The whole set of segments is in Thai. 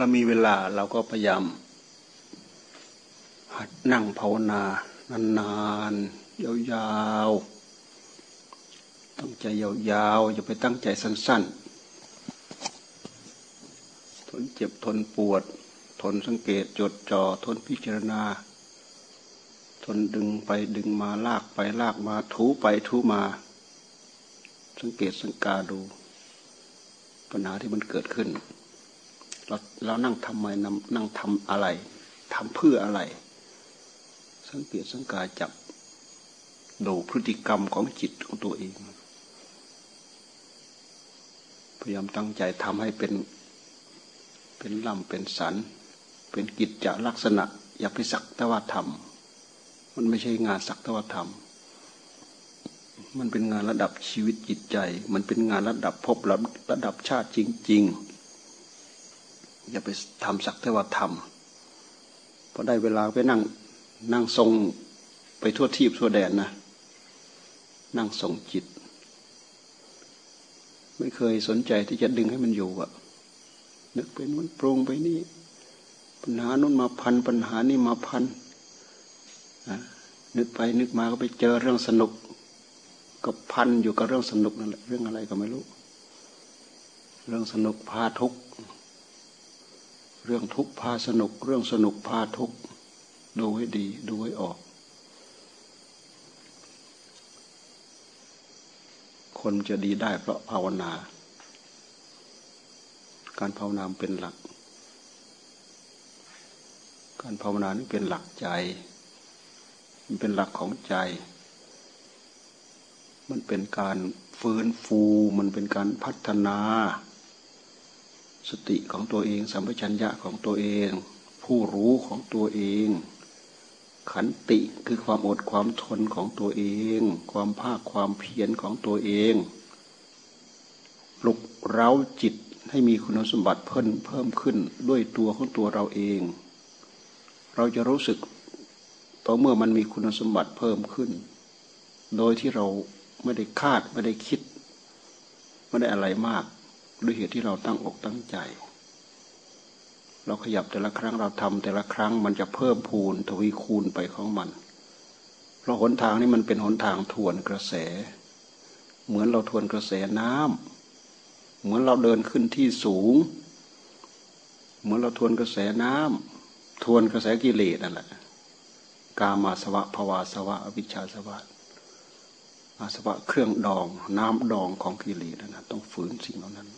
เรามีเวลาเราก็พยายามหัดนั่งภาวนานานๆยาวๆตั้งใจยาวๆอย่าไปตั้งใจสั้น ๆ ทนเจ็บทนปวด ทนสังเกตจดจ่อทนพิจารณา ทนดึงไปดึงมาลากไปลากมาถูไปถูมา สังเกตสังกาดู ปัญหาที่มันเกิดขึ้น เราเรานั่งทำไมนั่งทำอะไรทำเพื่ออะไร สังเกตสังกาจับดูพฤติกรรมของจิตของตัวเอง พยายามตั้งใจทำให้เป็นเป็นลำเป็นสัน เป็นกิจจลักษณะ อย่าไปสักตว่าทำมันไม่ใช่งานสักตว่าทำมันเป็นงานระดับชีวิตจิตใจ มันเป็นงานระดับภพระดับชาติจริง ๆ อย่าไปทำสักแต่ว่าทำพอได้เวลาไปนั่งนั่งทรงไปทั่วทีบทั่วแดนนะ นั่งทรงจิต ไม่เคยสนใจที่จะดึงให้มันอยู่อะนึกไปนู้นปรุงไปนี่ ปัญหานู้นมาพัน ปัญหานี่มาพันนึกไปนึกมาก็ไปเจอเรื่องสนุก ก็พันอยู่กับเรื่องสนุกนั่นแหละเรื่องอะไรก็ไม่รู้ เรื่องสนุกพาทุกข์ เรื่องทุกข์พาสนุก เรื่องสนุกพาทุกข์ดูให้ดี ดูให้ออก คนจะดีได้เพราะภาวนา การภาวนาเป็นหลัก การภาวนานี่เป็นหลักใจ มันเป็นหลักของใจ มันเป็นการฟื้นฟู มันเป็นการพัฒนา สติของตัวเอง สัมปชัญญะของตัวเอง ผู้รู้ของตัวเอง ขันติคือความอดความทนของตัวเอง ความภาคความเพียรของตัวเองปลุกเร้าจิตให้มีคุณสมบัติเพิ่มเพิ่มขึ้นด้วยตัวของตัวเราเอง เราจะรู้สึกต่อเมื่อมันมีคุณสมบัติเพิ่มขึ้น โดยที่เราไม่ได้คาดไม่ได้คิด ไม่ได้อะไรมาก ด้วยเหตุที่เราตั้งอกตั้งใจ เราขยับแต่ละครั้งเราทำแต่ละครั้งมันจะเพิ่มพูนทวีคูณไปของมัน เพราะหนทางนี้มันเป็นหนทางทวนกระแส เหมือนเราทวนกระแสน้ำเหมือนเราเดินขึ้นที่สูง เหมือนเราทวนกระแสน้ำทวนกระแสกิเลสนั่นแหละกามาสวะภวาสวะอวิชชาสวะอาสวะเครื่องดอง น้ำดองของกิเลสนะต้องฝืนสิ่งเหล่านั้น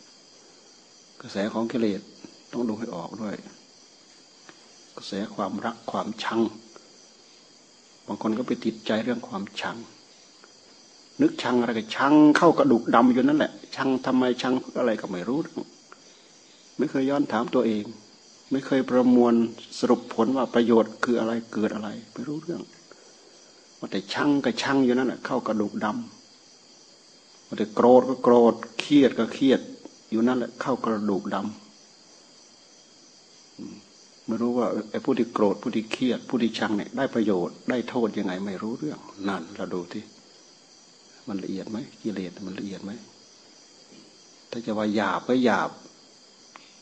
กระแสของกิเลสต้องดูให้ออกด้วย กระแสความรักความชัง บางคนก็ไปติดใจเรื่องความชัง นึกชังอะไรก็ชังเข้ากระดูกดำอยู่นั่นแหละ ชังทำไมชังอะไรก็ไม่รู้ ไม่เคยย้อนถามตัวเอง ไม่เคยประมวลสรุปผลว่าประโยชน์คืออะไรเกิดอะไรไม่รู้เรื่องว่าแต่ชังก็ชังอยู่นั่นแหละเข้ากระดูกดำว่าแต่โกรธก็โกรธเครียดก็เครียด อยู่นั่นแหละเข้ากระดูกดำไม่รู้ว่าไอ้ผู้ที่โกรธผู้ที่เครียด ผู้ที่ชังเนี่ยได้ประโยชน์ได้โทษยังไงไม่รู้เรื่องนั่นเราดูที่มันละเอียดไหมกิเลสมันละเอียดไหมถ้าจะว่าหยาบก็หยาบ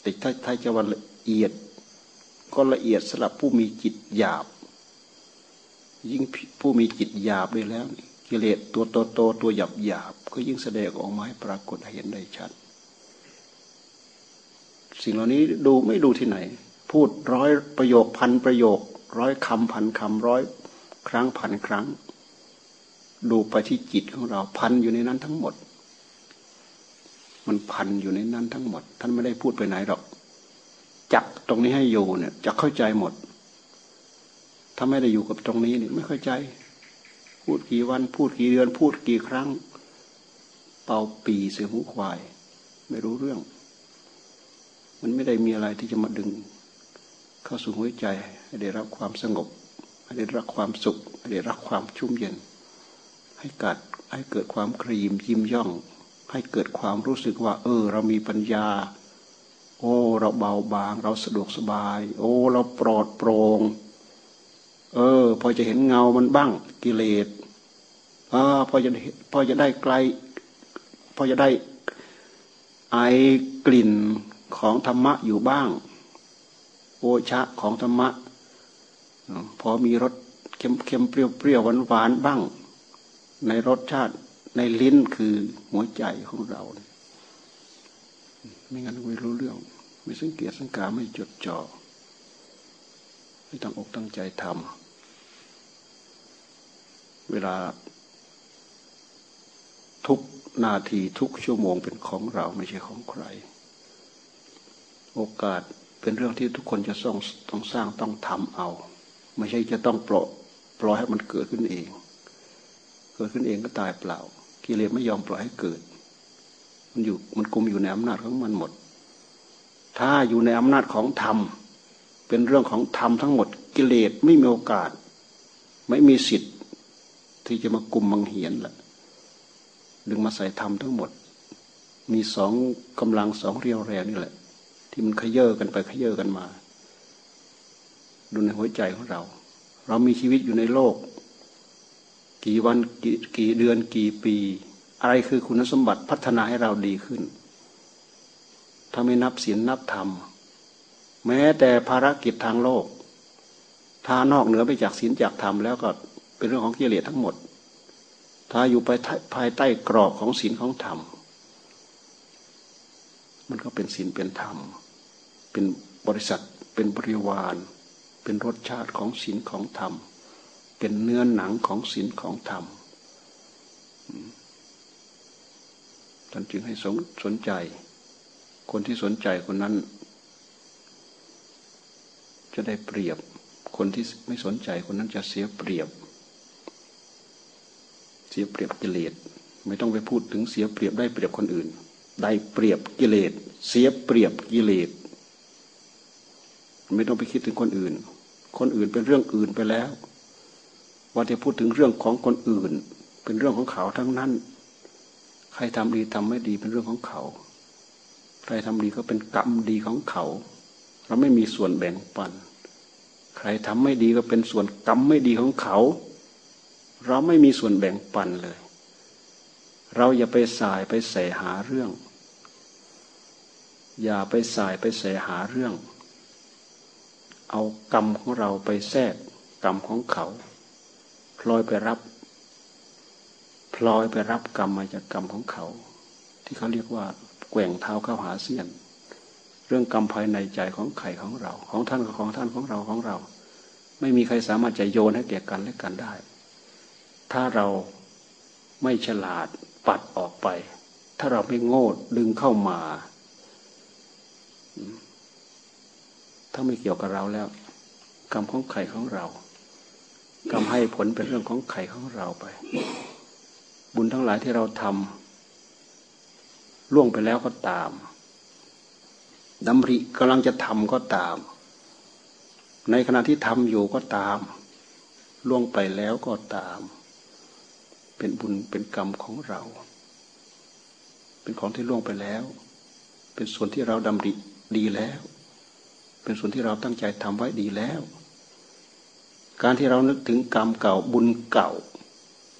แต่ถ้าถ้าจะว่าละเอียด ก็ละเอียดสำหรับผู้มีจิตหยาบ ยิ่งผู้มีจิตหยาบด้วยแล้วกิเลสตัวโตโตตัวหยาบหยาบก็ยิ่งแสดงออกมาให้ปรากฏเห็นได้ชัด สิ่งเหล่านี้ดูไม่ดูที่ไหน พูดร้อยประโยคพันประโยค ร้อยคำพันคำร้อยครั้งพันครั้ง ดูไปที่จิตของเราพันอยู่ในนั้นทั้งหมด มันพันอยู่ในนั้นทั้งหมด ท่านไม่ได้พูดไปไหนหรอกจับตรงนี้ให้อยู่เนี่ยจะเข้าใจหมด ถ้าไม่ได้อยู่กับตรงนี้เนี่ยไม่เข้าใจ พูดกี่วัน พูดกี่เดือน พูดกี่ครั้ง เป่าปีเสือหูควาย ไม่รู้เรื่อง มันไม่ได้มีอะไรที่จะมาดึง เข้าสู่หัวใจให้ได้รับความสงบให้ได้รับความสุขให้ได้รับความชุ่มเย็น ให้กัดให้เกิดความครีมยิ้มย่อง ให้เกิดความรู้สึกว่า เออ เรามีปัญญา โอ้ เราเบาบาง เราสะดวกสบาย โอ้ เราปลอดโปร่งเออ พอจะเห็นเงามันบ้างกิเลสอ่าพอจะพอจะได้ไกล พอจะได้ไอกลิ่น ของธรรมะอยู่บ้าง โอชะของธรรมะ พอมีรสเค็มเค็มเปรี้ยวเปรี้ยวหวานหวานบ้าง ในรสชาติในลิ้นคือหัวใจของเรา ไม่งั้นไม่รู้เรื่อง ไม่สังเกตสังกาไม่จดจ่อไม่ตั้งอกตั้งใจทำเวลาทุกนาทีทุกชั่วโมงเป็นของเราไม่ใช่ของใคร โอกาสเป็นเรื่องที่ทุกคนจะต้องต้องสร้างต้องทำเอา ไม่ใช่จะต้องปล่อยปล่อยให้มันเกิดขึ้นเอง เกิดขึ้นเองก็ตายเปล่า กิเลสไม่ยอมปล่อยให้เกิด มันอยู่มันกุมอยู่ในอำนาจของมันหมด ถ้าอยู่ในอำนาจของธรรม เป็นเรื่องของธรรมทั้งหมด กิเลสไม่มีโอกาส ไม่มีสิทธิ์ ที่จะมากุมมังเหียนละดึงมาใส่ธรรมทั้งหมด มีสองกำลังสองเรียวแรงนี่แหละ ที่มันขยเยอกันไปขยเยอกันมา ดูในหัวใจของเรา เรามีชีวิตอยู่ในโลก กี่วันกี่กี่เดือนกี่ปี อะไรคือคุณสมบัติพัฒนาให้เราดีขึ้น ถ้าไม่นับศีลนับธรรม แม้แต่ภารกิจทางโลก ถ้านอกเหนือไปจากศีลจากธรรมแล้วก็เป็นเรื่องของกิเลสทั้งหมด ถ้าอยู่ไปภายใต้กรอบของศีลของธรรม มันก็เป็นศีลเป็นธรรม เป็นบริษัทเป็นบริวาร เป็นรสชาติของศีลของธรรม เป็นเนื้อหนังของศีลของธรรมท่านจึงให้สนสนใจ คนที่สนใจคนนั้น จะได้เปรียบ คนที่ไม่สนใจคนนั้นจะเสียเปรียบ เสียเปรียบกิเลสไม่ต้องไปพูดถึงเสียเปรียบได้เปรียบคนอื่น ได้เปรียบกิเลส เสียเปรียบกิเลส ไม่ต้องไปคิดถึงคนอื่น คนอื่นเป็นเรื่องอื่นไปแล้ว ว่าจะพูดถึงเรื่องของคนอื่น เป็นเรื่องของเขาทั้งนั้น ใครทำดีทำไม่ดีเป็นเรื่องของเขา ใครทำดีก็เป็นกรรมดีของเขา เราไม่มีส่วนแบ่งปัน ใครทำไม่ดีก็เป็นส่วนกรรมไม่ดีของเขา เราไม่มีส่วนแบ่งปันเลยเราอย่าไปสายไปแสหาเรื่อง อย่าไปสายไปแสหาเรื่อง เอากรรมของเราไปแทรกกรรมของเขาพลอยไปรับพลอยไปรับกรรมมาจากกรรมของเขา ที่เขาเรียกว่าแกว่งเท้าเข้าหาเสี้ยน เรื่องกรรมภายในใจของใครของเรา ของท่านกับของท่านของเราของเรา ไม่มีใครสามารถจะโยนให้แก่กันและกันได้ ถ้าเราไม่ฉลาดปัดออกไป ถ้าเราไม่โง่ดึงเข้ามา ถ้าไม่เกี่ยวกับเราแล้ว กรรมของใครของเรา กรรมให้ผลเป็นเรื่องของไข่ของเราไป บุญทั้งหลายที่เราทำล่วงไปแล้วก็ตามดำริกำลังจะทำก็ตาม ในขณะที่ทำอยู่ก็ตาม ล่วงไปแล้วก็ตาม เป็นบุญเป็นกรรมของเรา เป็นของที่ล่วงไปแล้ว เป็นส่วนที่เราดำริ ดีแล้ว เป็นส่วนที่เราตั้งใจทำไว้ดีแล้ว การที่เรานึกถึงกรรมเก่าบุญเก่า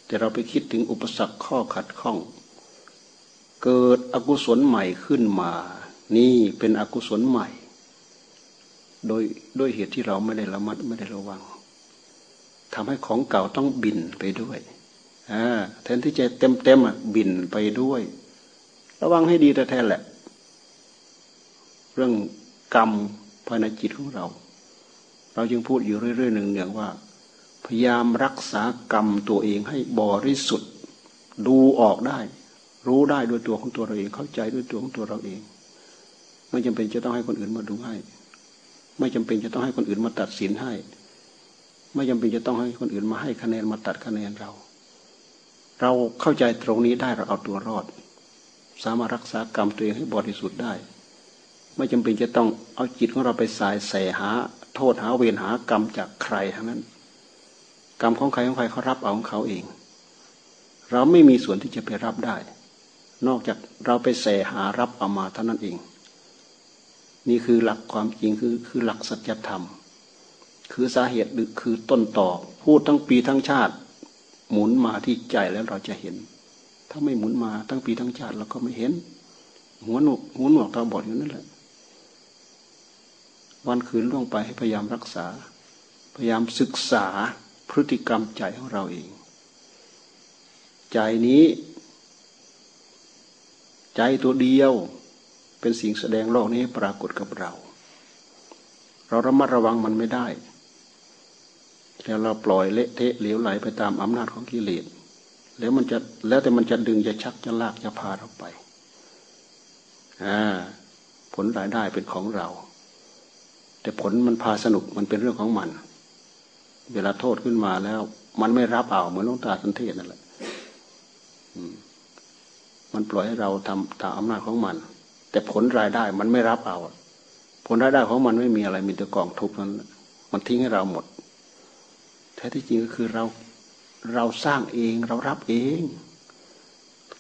แต่เราไปคิดถึงอุปสรรคข้อขัดข้อง เกิดอกุศลใหม่ขึ้นมา นี่เป็นอกุศลใหม่ โดยด้วยเหตุที่เราไม่ได้ระมัดไม่ได้ระวังทำให้ของเก่าต้องบินไปด้วยอแทนที่จะเต็มเต็มอะบินไปด้วย ระวังให้ดีแต่แท้แหละ รื่องกรรมภายในจิตของเรา เราจึงพูดอยู่เรื่อยๆหนึ่งเนืองว่า พยายามรักษากรรมตัวเองให้บริสุทธิ์ ดูออกได้ รู้ได้ด้วยตัวของตัวเราเองเข้าใจด้วยตัวของตัวเราเอง ไม่จำเป็นจะต้องให้คนอื่นมาดูให้ ไม่จำเป็นจะต้องให้คนอื่นมาตัดสินให้ ไม่จำเป็นจะต้องให้คนอื่นมาให้คะแนนมาตัดคะแนนเรา เราเข้าใจตรงนี้ได้เราเอาตัวรอด สามารถรักษากรรมตัวเองให้บริสุทธิ์ได้ ไม่จำเป็นจะต้องเอาจิตของเราไปสายใส่หา โทษหาเวรหากรรมจากใครทั้งนั้น กรรมของใครของใครเขารับเอาของเขาเอง เราไม่มีส่วนที่จะไปรับได้ นอกจากเราไปแสหารับเอามาเท่านั้นเอง นี่คือหลักความจริงคือคือหลักสัจธรรม คือสาเหตุหรือคือต้นต่อพูดทั้งปีทั้งชาติ หมุนมาที่ใจแล้วเราจะเห็น ถ้าไม่หมุนมาทั้งปีทั้งชาติเราก็ไม่เห็นหัวหนวกหัวหนวกตาบอดอยู่นั่นแหละ วันคืนล่วงไปให้พยายามรักษา พยายามศึกษาพฤติกรรมใจของเราเอง ใจนี้ ใจตัวเดียวเป็นสิ่งแสดงโลกนี้ปรากฏกับเรา เราระมัดระวังมันไม่ได้ แล้วเราปล่อยเละเทะเหลวไหลไปตามอำนาจของกิเลสแล้วมันจะแล้วแต่มันจะดึงจะชักจะลากจะพาเราไปอ่าผลรายได้เป็นของเรา แต่ผลมันพาสนุกมันเป็นเรื่องของมัน เวลาโทษขึ้นมาแล้ว มันไม่รับเอาเหมือนลงตาสันเทศนั่นแหละมันปล่อยให้เราทำตามอำนาจของมัน แต่ผลรายได้มันไม่รับเอา ผลรายได้ของมันไม่มีอะไรมีแต่กองทุกนั้นมันทิ้งให้เราหมด แท้ที่จริงก็คือเราเราสร้างเองเรารับเอง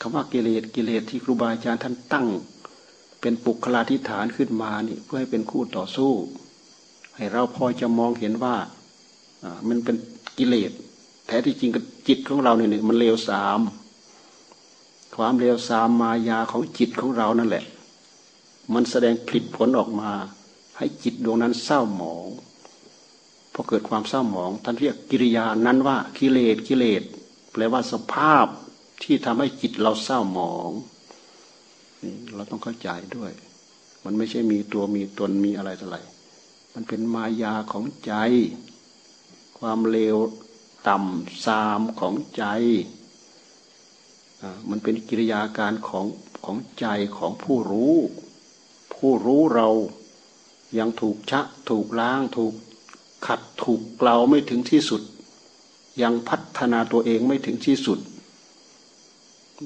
คำว่ากิเลสกิเลสที่ครูบาอาจารย์ท่านตั้ง เป็นปุคลาธิฐานขึ้นมานี่เพื่อให้เป็นคู่ต่อสู้ ให้เราพอจะมองเห็นว่ามันเป็นกิเลสแท้ที่จริงกับจิตของเราเนี่ยมันเลวสาม ความเลวสามมายาของจิตของเรานั่นแหละ มันแสดงผลิตผลออกมา ให้จิตดวงนั้นเศร้าหมองพอเกิดความเศร้าหมอง ท่านเรียกกิริยานั้นว่ากิเลสกิเลสแปลว่าสภาพที่ทำให้จิตเราเศร้าหมองนี่เราต้องเข้าใจด้วย มันไม่ใช่มีตัวมีตนมีอะไรต่ออะไร มันเป็นมายาของใจ ความเลวต่ำซามของใจ มันเป็นกิริยาการของของใจของผู้รู้ ผู้รู้เรายังถูกชะถูกล้างถูกขัดถูกเกลาไม่ถึงที่สุด ยังพัฒนาตัวเองไม่ถึงที่สุด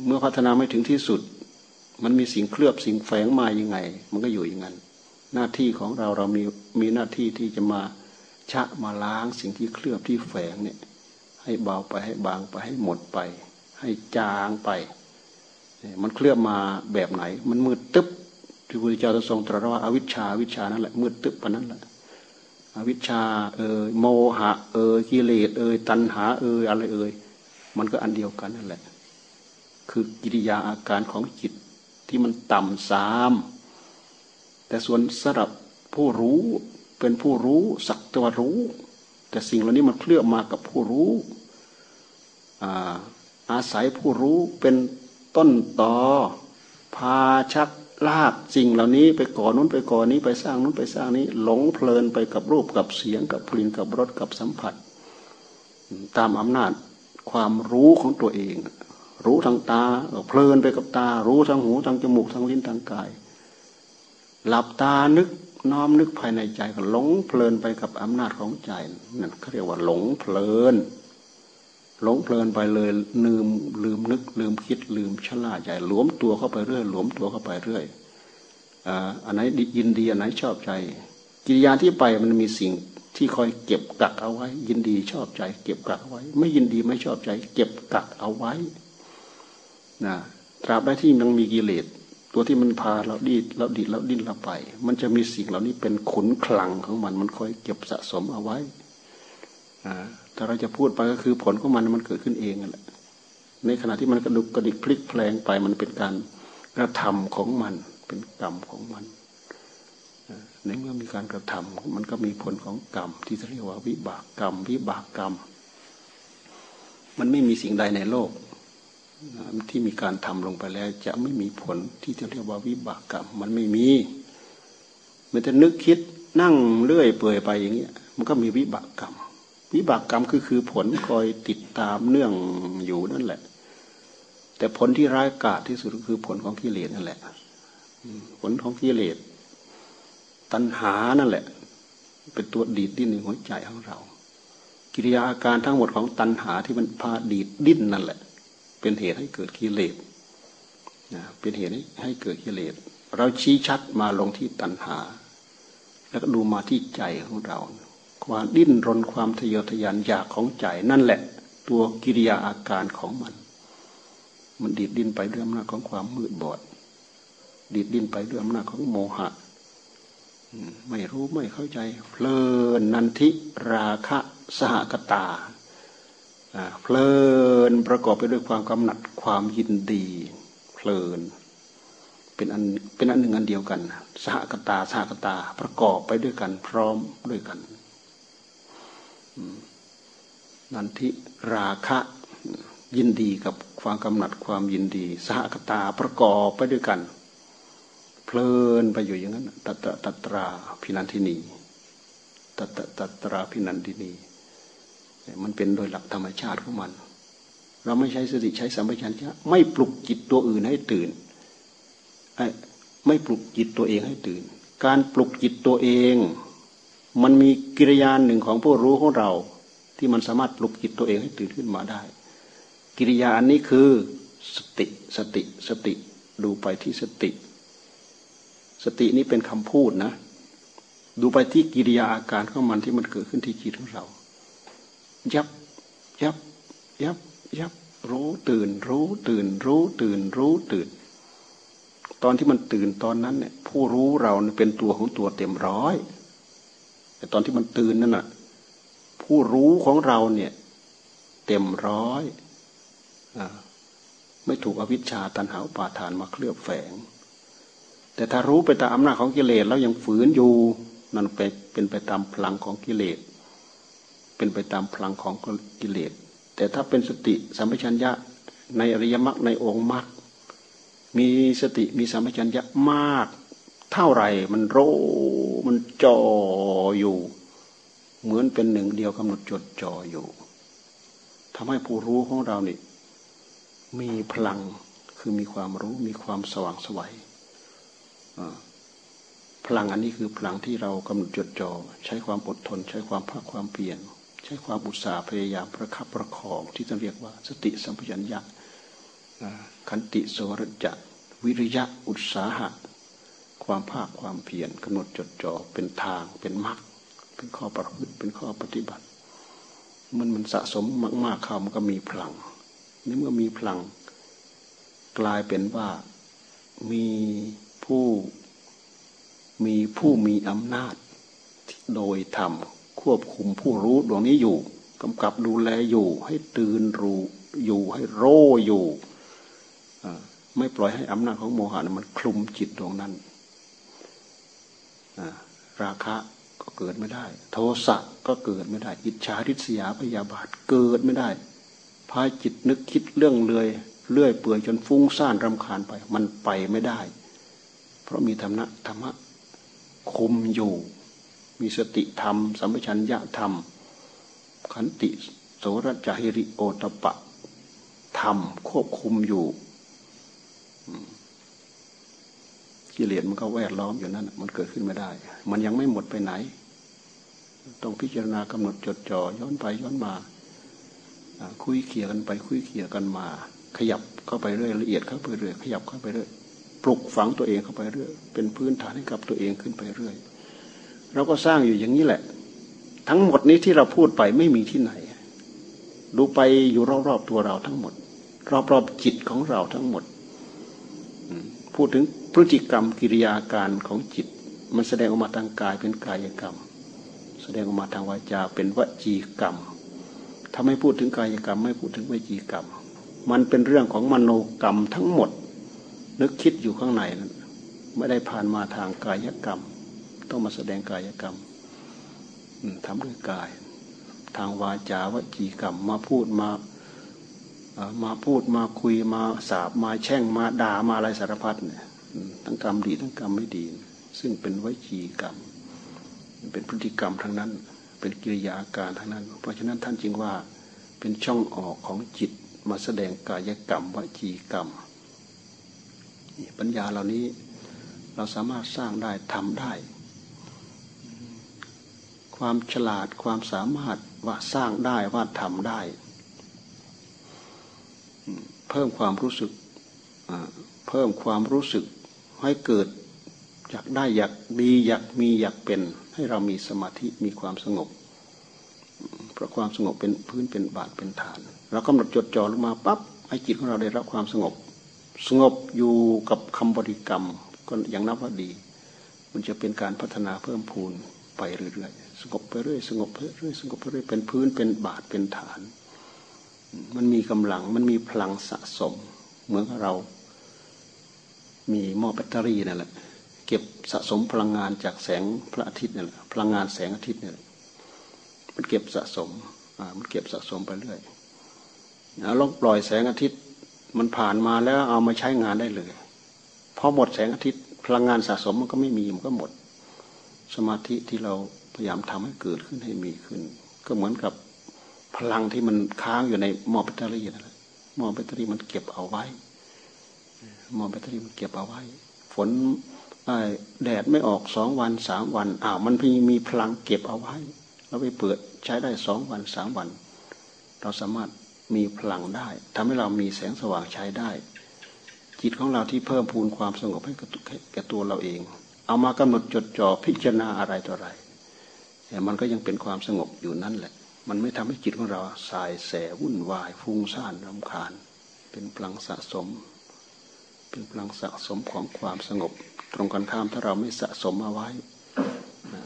เมื่อพัฒนาไม่ถึงที่สุด มันมีสิ่งเคลือบสิ่งแฝงมายังไง มันก็อยู่อย่างนั้น หน้าที่ของเราเรามี มีหน้าที่ที่จะมาชะมาล้างสิ่งที่เคลือบที่แฝงเนี่ย ให้เบาไปให้บางไปให้หมดไป ให้จางไป มันเคลือบมาแบบไหน มันมืดตึ๊บที่พระพุทธเจ้าทรงตรัสว่าอาวิชชาวิชานั่นแหละมืดตึ๊บปนนั้นแหละอวิชชาเอ่ยโมหะ เอ่ยกิเลสเอ่ยตัณหา เอ่ยอะไรเอ่ยมันก็อันเดียวกันนั่นแหละ คือกิริยาอาการของจิตที่มันต่ำสาม แต่ส่วนสำหรับ ผู้รู้เป็นผู้รู้สักตวรู้ แต่สิ่งเหล่านี้มันเคลื่อนมากับผู้รู้อาอาศัยผู้รู้เป็นต้นต่อพาชักลากสิ่งเหล่านี้ไปก่อนนู้นไปก่อนนี้ไปสร้างนู้นไปสร้างนี้ หลงเพลินไปกับรูปกับเสียงกับกลิ่นกับรสกับสัมผัส ตามอำนาจความรู้ของตัวเอง รู้ทางตาเพลินไปกับตา รู้ทางหูทางจมูกทางลิ้นทางกาย หลับตานึก น้อมนึกภายในใจก็หลงเพลินไปกับอำนาจของใจนั่นเขาเรียกว่าหลงเพลิน หลงเพลินไปเลยลืมลืมนึก ลืมคิดลืมฉลาใจหลวมตัวเข้าไปเรื่อย หลวมตัวเข้าไปเรื่อยอันไหนยินดีอันไหนชอบใจ กิริยาที่ไปมันมีสิ่งที่คอยเก็บกักเอาไว้ ยินดีชอบใจ เก็บกักเอาไว้ ไม่ยินดีไม่ชอบใจ เก็บกักเอาไว้นะตราบใดที่มันมีกิเลส ตัวที่มันพาเราดีดเราดีดเราดิ้นเราไป มันจะมีสิ่งเหล่านี้เป็นขุนคลังของมัน มันคอยเก็บสะสมเอาไว้อ่าถ้าเราจะพูดไปก็คือผลของมันมันเกิดขึ้นเองนั่นแหละ ในขณะที่มันกระดุกกระดิกพลิกแปลงไปมันเป็นการกระทำของมัน เป็นกรรมของมันในเมื่อมีการกระทำมันก็มีผลของกรรม ที่เรียกว่าวิบากกรรม วิบากกรรม มันไม่มีสิ่งใดในโลก ที่มีการทำลงไปแล้ว จะไม่มีผลที่จะเรียกว่าวิบากกรรม มันไม่มีมันจะนึกคิดนั่งเลื่อยเปื่อยไปอย่างเงี้ย มันก็มีวิบากกรรม วิบากกรรมคือคือผลคอยติดตามเนื่องอยู่นั่นแหละ แต่ผลที่ร้ายกาจที่สุดคือผลของกิเลสนั่นแหละผลของกิเลสตัณหานั่นแหละ เป็นตัวดีดดิ้นในหัวใจของเรา กิริยาอาการทั้งหมดของตัณหาที่มันพาดีดดิ้นนั่นแหละ เป็นเหตุให้เกิดกิเลสเป็นเหตุให้เกิดกิเลส เราชี้ชัดมาลงที่ตัณหา แล้วก็ดูมาที่ใจของเรา ความดิ้นรนความทะเยอทะยานอยากของใจนั่นแหละ ตัวกิริยาอาการของมัน มันดีดดิ้นไปด้วยอำนาจของความมืดบอด ดีดดิ้นไปด้วยอำนาจของโมหะไม่รู้ไม่เข้าใจเพลินนันทิราคะสหกตา เพลินประกอบไปด้วยความกำหนัดความยินดี เพลิน เป็นอันเป็นอันหนึ่งอันเดียวกัน สหกตาสหกตาประกอบไปด้วยกัน พร้อมด้วยกันนันทิราคะยินดีกับความกำหนัดความยินดี สหกตาประกอบไปด้วยกัน เพลินไปอยู่อย่างนั้นตัตตตราพินันทินีตัตตตราพินันทินี มันเป็นโดยหลักธรรมชาติของมัน เราไม่ใช้สติใช้สัมปชัญญะไม่ปลุกจิตตัวอื่นให้ตื่นไม่ปลุกจิตตัวเองให้ตื่น การปลุกจิตตัวเอง มันมีกิริยาหนึ่งของผู้รู้ของเรา ที่มันสามารถปลุกจิตตัวเองให้ตื่นขึ้นมาได้ กิริยาอันนี้คือสติสติสติดูไปที่สติ สตินี้เป็นคำพูดนะ ดูไปที่กิริยาอาการของมันที่มันเกิดขึ้นที่จิตของเรา ยับ ยับ ยับ ยับ รู้ตื่น รู้ตื่น รู้ตื่น รู้ตื่น ตอนที่มันตื่นตอนนั้นเนี่ย ผู้รู้เราเป็นตัวของตัวเต็มร้อย แต่ตอนที่มันตื่นนั่นน่ะ ผู้รู้ของเราเนี่ย เต็มร้อยอไม่ถูกอวิชชาตันหาปาทานมาเคลือบแฝง แต่ถ้ารู้ไปตามอำนาจของกิเลสแล้วยังฝืนอยู่นั่นเป็นเป็นไปตามพลังของกิเลส เป็นไปตามพลังของกิเลส แต่ถ้าเป็นสติสัมปชัญญะในอริยมรรคในองค์มรรคมีสติมีสัมปชัญญะมาก เท่าไหร่มันโรมันจ่ออยู่ เหมือนเป็นหนึ่งเดียวกำหนดจดจ่ออยู่ทำให้ผู้รู้ของเรานี่มีพลังคือมีความรู้มีความสว่างสวัยพลังอันนี้คือพลังที่เรากำหนดจดจ่อใช้ความอดทน ใช้ความภาคความเปลี่ยน ใช้ความอุตสาห์พยายามประคับประคองที่ต้องเรียกว่าสติสัมปชัญญะขันติโสรจะวิริยะอุตสาหะ ความภาคความเพียรกำหนดจดจ่อเป็นทางเป็นมรรคเป็นข้อประพฤติเป็นข้อปฏิบัติ มันมันสะสมมากๆเข้ามันก็มีพลังนี่เมื่อมีพลัง กลายเป็นว่ามีผู้มีผู้มีอำนาจโดยธรรม ควบคุมผู้รู้ดวงนี้อยู่กำกับดูแลอยู่ ให้ตื่นรู้อยู่ให้โรอยู่ไม่ปล่อยให้อำนาจของโมหะมันคลุมจิตดวงนั้นราคะก็เกิดไม่ได้ โทสะก็เกิดไม่ได้ อิจฉาริษยาพยาบาทเกิดไม่ได้ พาจิตนึกคิดเรื่องเลยเลื่อยเปื่อยจนฟุ้งซ่านรำคาญไป มันไปไม่ได้ เพราะมีธรรมะธรรมะคุมอยู่ มีสติธรรม สัมปชัญญะธรรม ขันติโสรจาหิริโอตปะ ธรรมควบคุมอยู่กิเลสมันก็แวดล้อมอยู่นั่นมันเกิดขึ้นไม่ได้ มันยังไม่หมดไปไหน ต้องพิจารณากำหนดจดจ่อย้อนไปย้อนมาคุยเขี่ยกันไป คุยเขี่ยกันมา ขยับเข้าไปเรื่อยละเอียดเข้าไปเรื่อยขยับเข้าไปเรื่อยปลุกฝังตัวเองเข้าไปเรื่อยเป็นพื้นฐานให้กับตัวเองขึ้นไปเรื่อย เราก็สร้างอยู่อย่างนี้แหละ ทั้งหมดนี้ที่เราพูดไปไม่มีที่ไหน ดูไปอยู่รอบๆตัวเราทั้งหมด รอบๆจิตของเราทั้งหมดพูดถึงพฤติกรรมกิริยาการของจิต มันแสดงออกมาทางกายเป็นกายกรรม แสดงออกมาทางวาจาเป็นวจีกรรมถ้าไม่พูดถึงกายกรรม ไม่พูดถึงวจีกรรม มันเป็นเรื่องของมโนกรรมทั้งหมด นึกคิดอยู่ข้างในนั้นไม่ได้ผ่านมาทางกายกรรม ต้องมาแสดงกายกรรมทำด้วยกาย ทางวาจาวจีกรรมมาพูดมามาพูดมาคุยมาสาบมาแช่งมาด่ามาอะไรสารพัดเนี่ยทั้งกรรมดีทั้งกรรมไม่ดี ซึ่งเป็นวจีกรรม เป็นพฤติกรรมทั้งนั้น เป็นกิริยาการทั้งนั้น เพราะฉะนั้นท่านจึงว่าเป็นช่องออกของจิตมาแสดงกายกรรมวจีกรรมปัญญาเหล่านี้เราสามารถสร้างได้ทำได้ ความฉลาดความสามารถว่าสร้างได้ว่าทำได้ เพิ่มความรู้สึกเพิ่มความรู้สึกให้เกิดอยากได้อยากดีอยากมีอยากเป็น ให้เรามีสมาธิมีความสงบ เพราะความสงบเป็นพื้นเป็นบาทเป็นฐาน เรากำหนดจดจ่อลงมาปั๊บให้จิตของเราได้รับความสงบ สงบอยู่กับคำบริกรรมก็ยังนับว่าดี มันจะเป็นการพัฒนาเพิ่มพูน ไปเรื่อยๆสงบไปเรื่อยสงบไปเรื่อยสงบไปเรื่อยเป็นพื้นเป็นบาทเป็นฐาน มันมีกำลังมันมีพลังสะสม เหมือนเรา มีหม้อแบตเตอรี่นั่นแหละเก็บสะสมพลังงานจากแสงพระอาทิตย์นี่นแหละพลังงานแสงอาทิตย์เนี่ยมันเก็บสะสมอ่ามันเก็บสะสมไปเรื่อยลองปล่อยแสงอาทิตย์มันผ่านมาแล้วเอามาใช้งานได้เลยพอหมดแสงอาทิตย์พลังงานสะสมมันก็ไม่มีมันก็หมด สมาธิที่เราพยายามทำให้เกิดขึ้นให้มีขึ้น ก็เหมือนกับพลังที่มันค้างอยู่ในหม้อแบตเตอรี่นั่นแหละหม้อแบตเตอรี่มันเก็บเอาไว้หม้อแบตเตอรี่มันเก็บเอาไว้ ฝนแดดไม่ออกสองวันสามวันอ้าวมันมีมีพลังเก็บเอาไว้เราไปเปิดใช้ได้สองวันสามวัน เราสามารถมีพลังได้ทำให้เรามีแสงสว่างใช้ได้ จิตของเราที่เพิ่มพูนความสงบให้แก่ตัวเราเอง เอามากำหนดจดจ่อพิจารณาอะไรต่ออะไรแต่มันก็ยังเป็นความสงบอยู่นั่นแหละ มันไม่ทำให้จิตของเราสายแสวุ่นวายฟุ้งซ่านรำคาญ เป็นพลังสะสม เป็นพลังสะสมของความสงบ ตรงกันข้ามถ้าเราไม่สะสมเอาไว้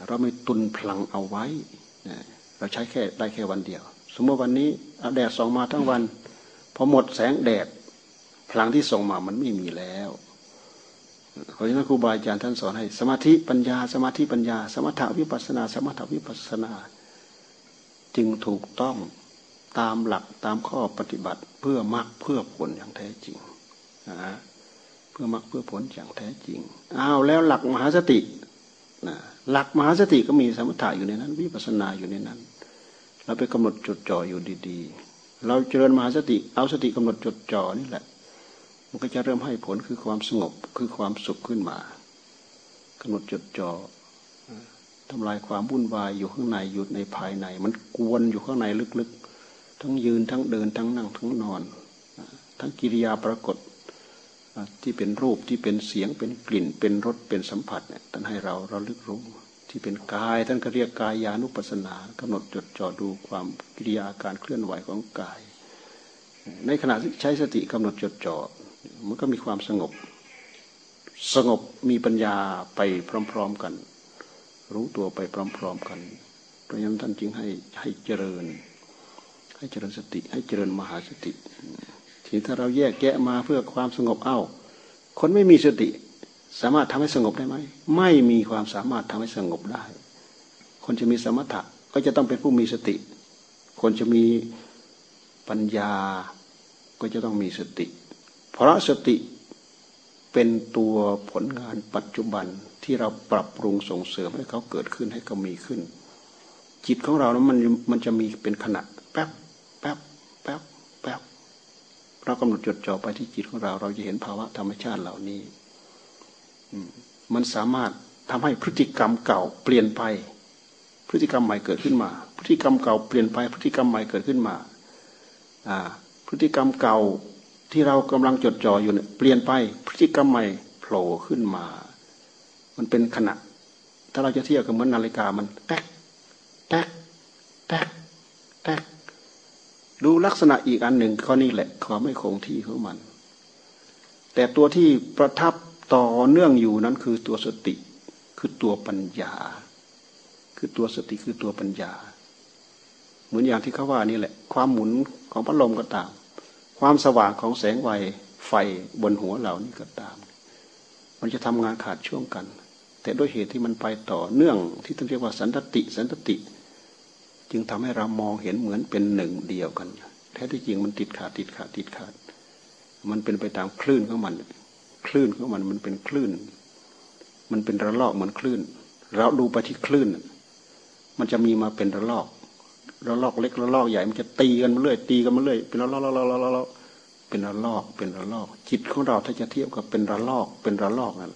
เราไม่ตุนพลังเอาไว้เราใช้แค่ได้แค่วันเดียว สมมติวันนี้แดดส่องมาทั้งวันพอหมดแสงแดดพลังที่ส่งมามันไม่มีแล้ว เพราะฉะนั้นครูบาอาจารย์ท่านสอนให้ สมาธิปัญญา สมาธิปัญญา สมถาวิปัสนา สมถาวิปัสนา จึงถูกต้องตามหลักตามข้อปฏิบัติเพื่อมรรคเพื่อผลอย่างแท้จริงนะเพื่อมรรคเพื่อผลอย่างแท้จริงอ้าวแล้วหลักมหาสตินะหลักมหาสติก็มีสมถะอยู่ในนั้น วิปัสนาอยู่ในนั้น เราไปกำหนดจดจ่ออยู่ดีๆ เราเจริญมหาสติ เอาสติกำหนดจดจ่อนี่แหละ มันก็จะเริ่มให้ผลคือความสงบคือความสุขขึ้นมากำหนดจดจ่อทำลายความวุ่นวายอยู่ข้างในอยู่ในภายใน มันกวนอยู่ข้างในลึกๆ ทั้งยืนทั้งเดินทั้งนั่งทั้งนอน ทั้งกิริยาปรากฏที่เป็นรูปที่เป็นเสียงเป็นกลิ่นเป็นรสเป็นสัมผัสเนี่ยท่านให้เราเราลึกรู้ที่เป็นกายท่านก็เรียกกายานุปัสสนากำหนดจดจ่อดูความกิริยาการเคลื่อนไหวของกาย ในขณะที่ใช้สติกำหนดจดจ่อ มันก็มีความสงบ สงบมีปัญญาไปพร้อม ๆกัน รู้ตัวไปพร้อม ๆกันเพราะฉะนั้นท่านจึงให้ให้เจริญ ให้เจริญสติ ให้เจริญมหาสติทีถ้าเราแยกแยะมาเพื่อความสงบเอ้า คนไม่มีสติ สามารถทำให้สงบได้ไหมไม่มีความสามารถทำให้สงบได้ คนจะมีสมถะก็จะต้องเป็นผู้มีสติ คนจะมีปัญญาก็จะต้องมีสติ เพราะสติเป็นตัวผลงานปัจจุบันที่เราปรับปรุงส่งเสริมให้เขาเกิดขึ้นให้เขามีขึ้น จิตของเรานั้นมันมันจะมีเป็นขณะแป๊บแป๊บแป๊บแป๊บเรากำหนดจดจ่อไปที่จิตของเรา เราจะเห็นภาวะธรรมชาติเหล่านี้มันสามารถทำให้พฤติกรรมเก่าเปลี่ยนไป พฤติกรรมใหม่เกิดขึ้นมา พฤติกรรมเก่าเปลี่ยนไป พฤติกรรมใหม่เกิดขึ้นมาพฤติกรรมเก่า ที่เรากำลังจดจ่ออยู่เนี่ยเปลี่ยนไปพฤติกรรมใหม่โผล่ขึ้นมา มันเป็นขณะ ถ้าเราจะเทียบกับเหมือนนาฬิกามันแต๊กแต๊กแต๊กแต๊กดูลักษณะอีกอันหนึ่งข้อนี้แหละความไม่คงที่ของมัน แต่ตัวที่ประทับต่อเนื่องอยู่นั้นคือตัวสติ คือตัวปัญญา คือตัวสติคือตัวปัญญา เหมือนอย่างที่เขาว่านี่แหละ ความหมุนของพัดลมก็ตาม ความสว่างของแสงไวไฟบนหัวเหล่านี้ก็ตาม มันจะทำงานขาดช่วงกัน แต่ด้วยเหตุที่มันไปต่อเนื่องที่ต้องเรียกว่าสันตติสันตติ จึงทำให้เรามองเห็นเหมือนเป็นหนึ่งเดียวกัน แท้ที่จริงมันติดขาดติดขาดติดขาด มันเป็นไปตามคลื่นของมัน คลื่นของมันมันเป็นคลื่น มันเป็นระลอกเหมือนคลื่น เราดูไปที่คลื่น มันจะมีมาเป็นระลอก ระลอกเล็กระลอกใหญ่มันจะตีกันมาเรื่อยตีกันมาเรื่อยเป็นระลอกระลอกระลอกเป็นระลอกเป็นระลอก จิตของเราถ้าจะเทียบกับเป็นระลอกเป็นระลอกนั่น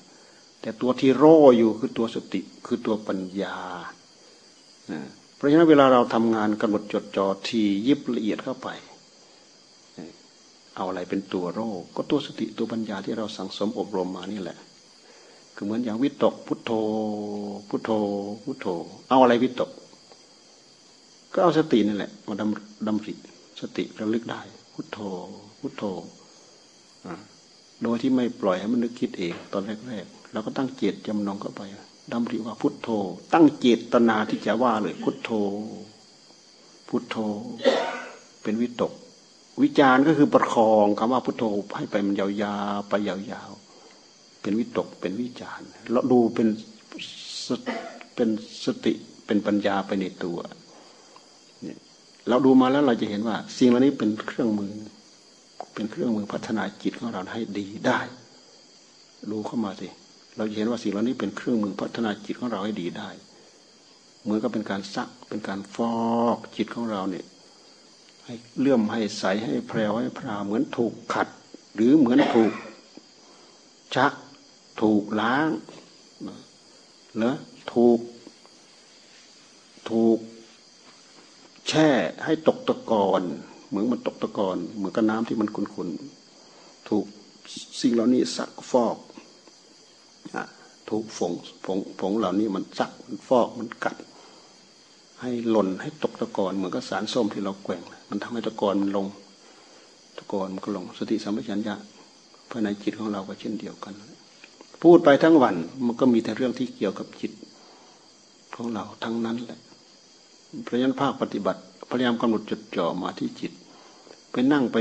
แต่ตัวที่โรอยู่คือตัวสติคือตัวปัญญาเพราะฉะนั้นเวลาเราทำงานกำหนดจดจ่อทียิบละเอียดเข้าไป เอาอะไรเป็นตัวโรคก็ตัวสติตัวปัญญาที่เราสังสมอบรมมานี่แหละคือเหมือนอย่างวิตกพุทโธพุทโธพุทโธ เอาอะไรวิตก ก็เอาสตินี่แหละมาดำดำริสติระลึกได้ พุทโธ พุทโธโดยที่ไม่ปล่อยให้มันนึกคิดเองตอนแรกๆเราก็ตั้งเจตจำนงเข้าไปดำริว่าพุทโธ ตั้งเจตนาที่จะว่าเลย พุทโธ พุทโธ เป็นวิตก วิจารก็คือประคองคำว่าพุทโธให้ไปมันยาวๆไปยาวเป็นวิตกเป็นวิจารเราดูเป็นเป็นสติเป็นปัญญาไปในตัว เราดูมาแล้วเราจะเห็นว่า สิ่งเหล่านี้เป็นเครื่องมือ เป็นเครื่องมือพัฒนาจิตของเราให้ดีได้ดูเข้ามาสิเราจะเห็นว่าสิ่งเหล่านี้เป็นเครื่องมือพัฒนาจิตของเราให้ดีได้เหมือนกับเป็นการซักเป็นการฟอกจิตของเราเนี่ย ให้เลื่อมให้ใสให้แพรวให้พราเหมือนถูกขัด หรือเหมือนถูก ชัก ถูกล้างเนอะถูก ถูก แช่ให้ตกตะกอนเหมือนมันตกตะกอนเหมือนกับน้ำที่มันขุ่นๆถูกสิ่งเหล่านี้ซักฟอกถูกฝงฝงฝงเหล่านี้มันซักมันฟอกมันกัด ให้หล่นให้ตกตะกอนเหมือนกับสารส้มที่เราแกว่ง มันทำให้ตะกอนมันลง ตะกอนมันก็ลงสติสัมปชัญญะภายในจิตของเราก็เช่นเดียวกัน พูดไปทั้งวันมันก็มีแต่เรื่องที่เกี่ยวกับจิตของเราทั้งนั้นแหละ เพราะฉะนั้นภาคปฏิบัติพยายามกำหนดจดจ่อมาที่จิต ไปนั่งไป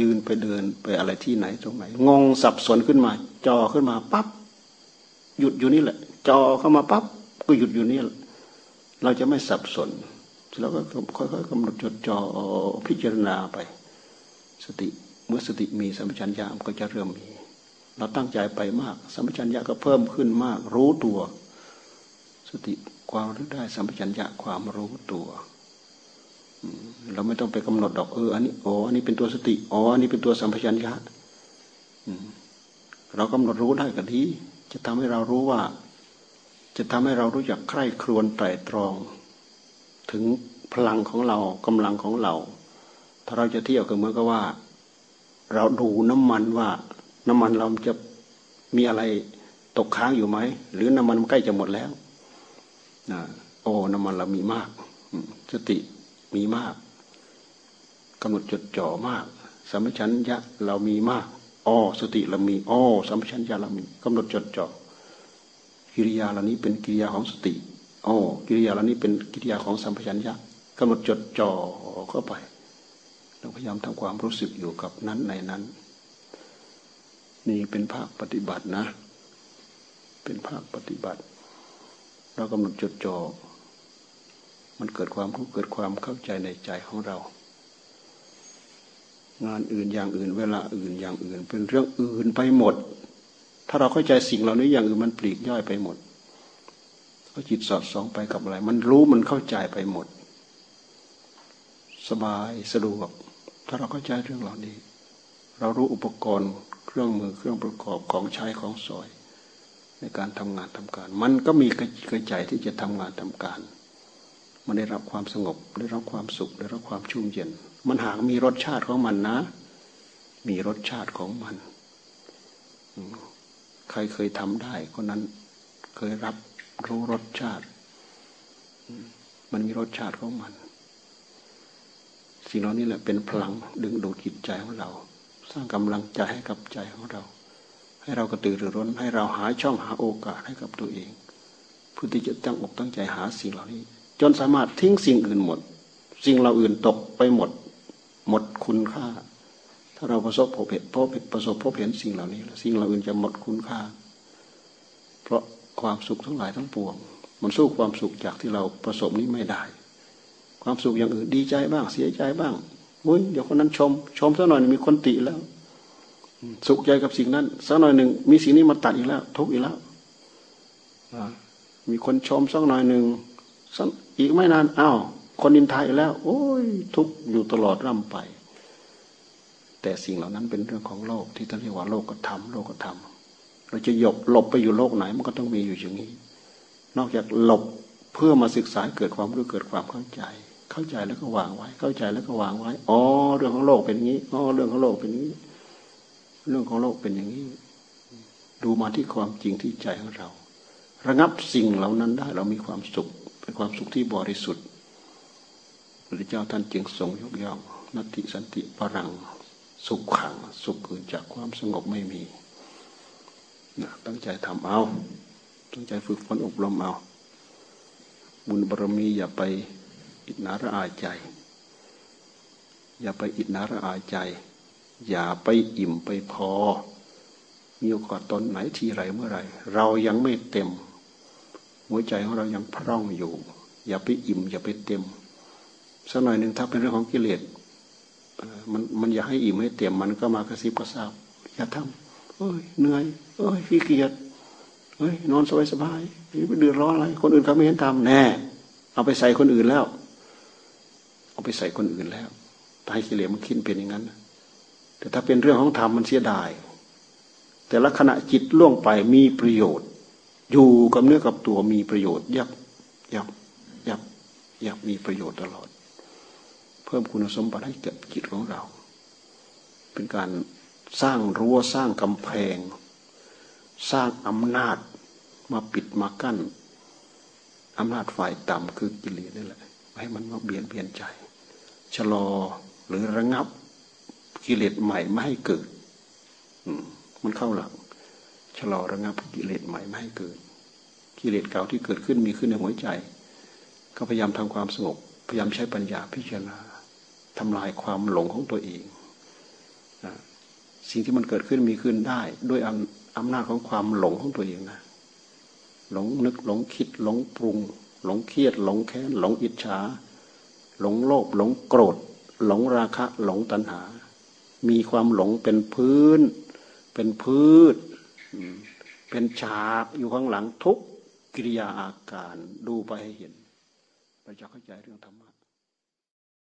ยืนไปเดินไปอะไรที่ไหนตรงไหนงงสับสนขึ้นมาจอขึ้นมาปั๊บหยุดอยู่นี่แหละ จอเข้ามาปั๊บก็หยุดอยู่นี่เราจะไม่สับสนแล้วก็ค่อยๆกำหนดจดจ่อพิจารณาไป สติเมื่อสติมีสัมปชัญญะก็จะเริ่มมี เราตั้งใจไปมาก สัมปชัญญะก็เพิ่มขึ้นมาก รู้ตัว สติ ความรู้ได้สัมปชัญญะความรู้ตัวเราไม่ต้องไปกำหนดดอกเอออันนี้อ๋ออันนี้เป็นตัวสติอ๋ออันนี้เป็นตัวสัมปชัญญะเรากำหนดรู้ได้ก็ดีจะทำให้เรารู้ว่า จะทำให้เรารู้จักใคร่ครวญไตรตรอง ถึงพลังของเรากำลังของเรา ถ้าเราจะเที่ยวก็เหมือนกับว่า เราดูน้ำมันว่า น้ำมันเราจะมีอะไรตกค้างอยู่ไหมหรือน้ำมันใกล้จะหมดแล้ว นะโอ้น้ำมันเรามีมาก สติมีมากกำหนดจดจ่อมากสัมปชัญญะเรามีมากอ๋อสติเรามีอ๋อสัมปชัญญะเรามีกำหนดจดจ่อกิริยาเหล่านี้เป็นกิริยาของสติอ๋อกิริยาเหล่านี้เป็นกิริยาของสัมปชัญญะกำหนดจดจ่อเข้าไป เราพยายามทำความรู้สึกอยู่กับนั้นในนั้น นี่เป็นภาคปฏิบัตินะ เป็นภาคปฏิบัติ เรากำหนดจดจอ่อมันเกิดความรู้เกิดความเข้าใจในใจของเรา งานอื่นอย่างอื่น เวลาอื่นอย่างอื่น เป็นเรื่องอื่นไปหมด ถ้าเราเข้าใจสิ่งเหล่านี้อย่างอื่นมันปลีกย่อยไปหมดก็จิตสอดส่องไปกับอะไร มันรู้มันเข้าใจไปหมด สบายสะดวก ถ้าเราเข้าใจเรื่องเหล่านี้ เรารู้อุปกรณ์เครื่องมือเครื่องประกอบของใช้ของสอย ในการทำงานทำการ มันก็มีกระใจที่จะทำงานทำการ มันได้รับความสงบได้รับความสุขได้รับความชุ่มเย็น มันหากมีรสชาติของมันนะ มีรสชาติของมัน ใครเคยทำได้คนนั้นเคยรับรู้รสชาติ มันมีรสชาติของมัน สิ่งเหล่านี้แหละเป็นพลังดึงดูดจิตใจของเรา สร้างกำลังใจให้กับใจของเรา ให้เรากระตือรือร้น ให้เราหาช่องหาโอกาสให้กับตัวเองเพื่อที่จะตั้งอกตั้งใจหาสิ่งเหล่านี้ จนสามารถทิ้งสิ่งอื่นหมด สิ่งเราอื่นตกไปหมด หมดคุณค่า ถ้าเราประสบพบเห็นพบประสบพบเห็นสิ่งเหล่านี้สิ่งเราอื่นจะหมดคุณค่า เพราะความสุขทั้งหลายทั้งปวง มันสู้ความสุขจากที่เราประสบนี้ไม่ได้ ความสุขอย่างอื่นดีใจบ้างเสียใจบ้างเฮ้ยเดี๋ยวคนนั้นชม ชมสักหน่อยมีคนติแล้ว สุขใจกับสิ่งนั้นสักหน่อยหนึ่งมีสิ่งนี้มาตัดอีกแล้ว ทุกอีกแล้วมีคนชมสักหน่อยหนึ่งอีกไม่นานอ้าวคนนินทาอีกแล้ว โอ้ย ทุกอยู่ตลอดร่ำไป แต่สิ่งเหล่านั้นเป็นเรื่องของโลก ที่ท่านเรียกว่าโลกธรรมโลกธรรมเราจะหยบหลบไปอยู่โลกไหนมันก็ต้องมีอยู่อย่างนี้ นอกจากหลบเพื่อมาศึกษาเกิดความรู้เกิดความเข้าใจ เข้าใจแล้วก็วางไว้ เข้าใจแล้วก็วางไว้ อ๋อ เรื่องของโลกเป็นอย่างนี้ อ๋อ เรื่องของโลกเป็นอย่างนี้ เรื่องของโลกเป็นอย่างนี้ ดูมาที่ความจริงที่ใจของเรา ระงับสิ่งเหล่านั้นได้เรามีความสุข เป็นความสุขที่บริสุทธิ์พระเจ้าท่านจึงทรงยกย่องนัตติสันติปรัง สุขขัง สุขอื่นจากความสงบไม่มีนะตั้งใจทำเอา ตั้งใจฝึกฝนอบรมเอา บุญบารมีอย่าไปอิจนาระอาใจ อย่าไปอิจนาระอาใจ อย่าไปอิ่มไปพอ มีโอกาสตอนไหนทีไรเมื่อไรเรายังไม่เต็ม หัวใจของเรายังพร่องอยู่ อย่าไปอิ่ม อย่าไปเต็มสักหน่อยหนึ่งถ้าเป็นเรื่องของกิเลสมันมันอยากให้อิ่มให้เต็มมันก็มากระซิบกระซาบอย่าทำเอ้ยเหนื่อยเอ้ยขี้เกียจเอ้ยนอนสบายสบายไม่เดือดร้อนอะไร คนอื่นเขาไม่เห็นทำแน่ เอาไปใส่คนอื่นแล้ว เอาไปใส่คนอื่นแล้วถ้าให้กิเลสมันคิดเป็นอย่างนั้น แต่ถ้าเป็นเรื่องของธรรมมันเสียดาย แต่ละขณะจิตล่วงไปมีประโยชน์ อยู่กับเนื้อกับตัวมีประโยชน์ ยับยับยับยับมีประโยชน์ตลอด เพิ่มคุณสมบัติให้กับจิตของเรา เป็นการสร้างรั้วสร้างกำแพง สร้างอำนาจมาปิดมากั้นอำนาจฝ่ายต่ำคือกิเลสนี่แหละให้มันมาเบียนเบียนใจ ชะลอหรือระงับ กิเลสใหม่ไม่ให้เกิดมันเข้าหลังชะลอระงับกิเลสใหม่ไม่ให้เกิด กิเลสเก่าที่เกิดขึ้นมีขึ้นในหัวใจ ก็พยายามทำความสงบพยายามใช้ปัญญาพิจารณาทำลายความหลงของตัวเองสิ่งที่มันเกิดขึ้นมีขึ้นได้ ด้วยอำนาจของความหลงของตัวเองนะหลงนึกหลงคิดหลงปรุง หลงเครียด หลงแค้นหลงอิจฉาหลงโลภหลงโกรธ หลงราคะ หลงตัณหา มีความหลงเป็นพื้น เป็นพืช เป็นฉากอยู่ข้างหลังทุกกิริยาอาการดูไปให้เห็นเราจะเข้าใจเรื่องธรรมะ